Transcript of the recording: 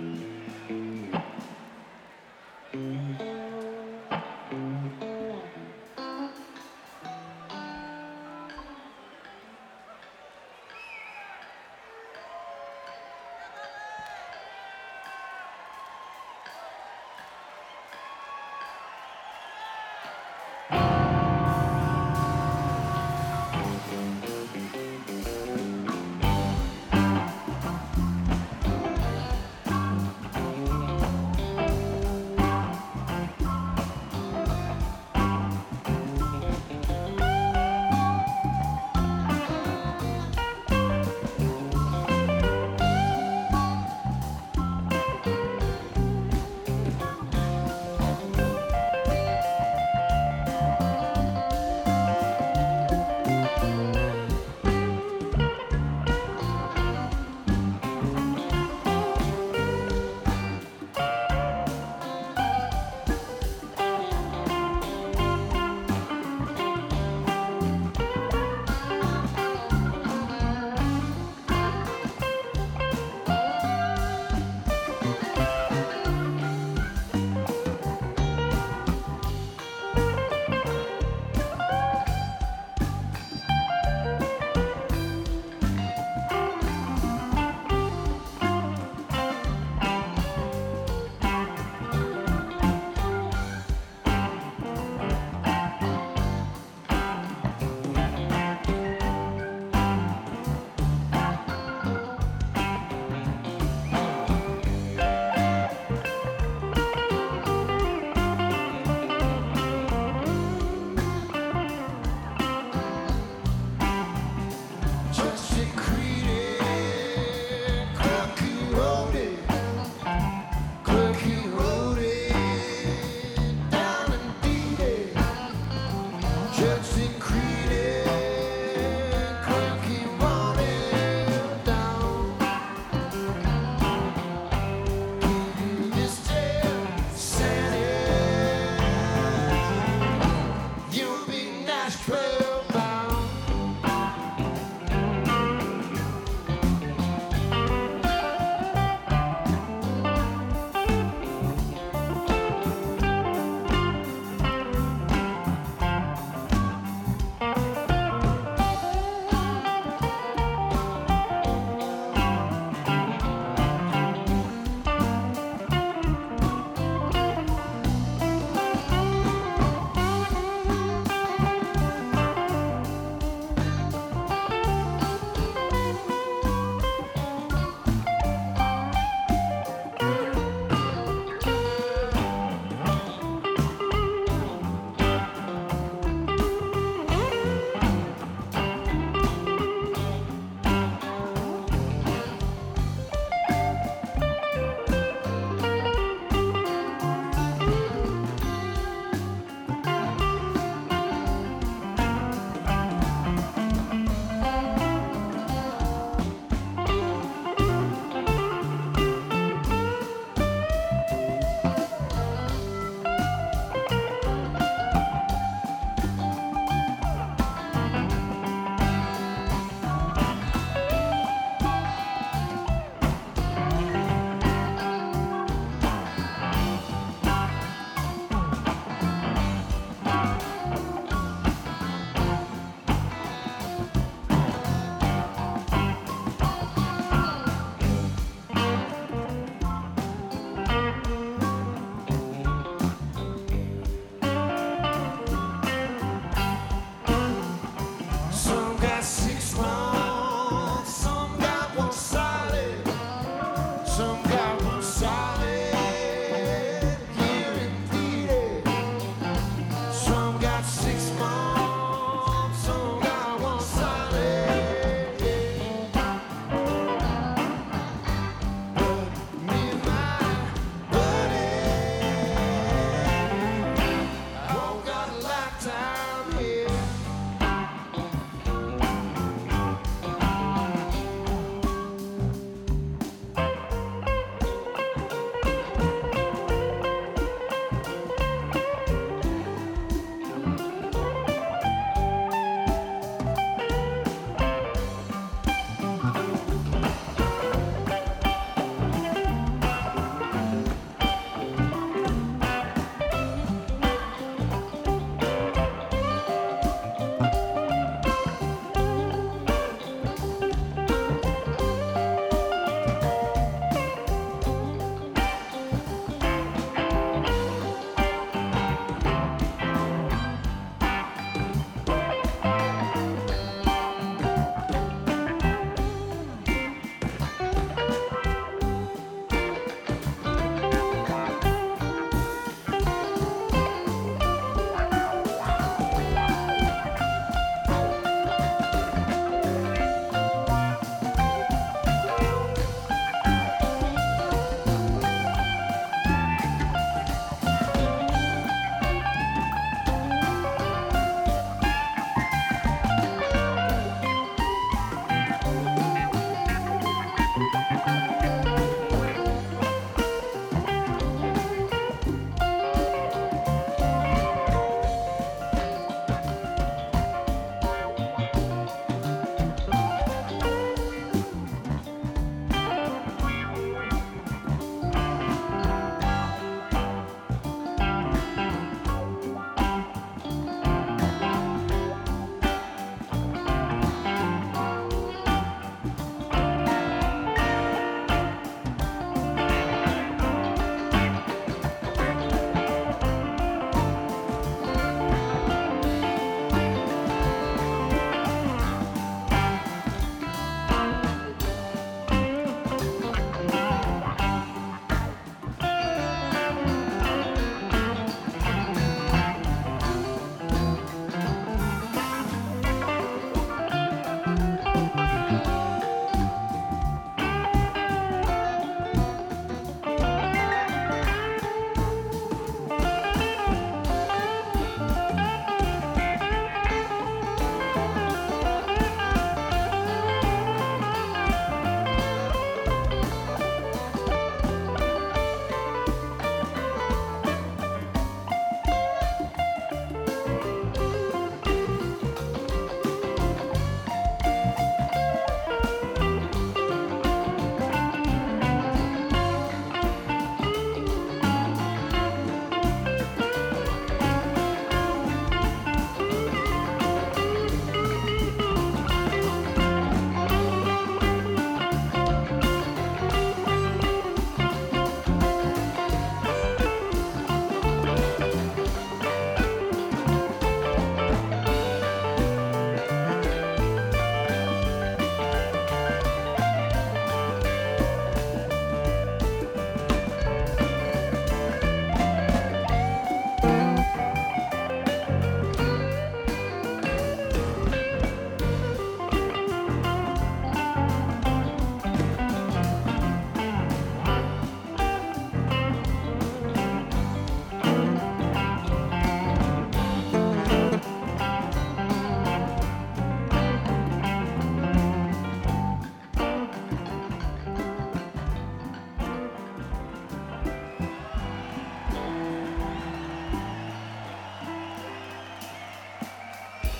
Mm-hmm.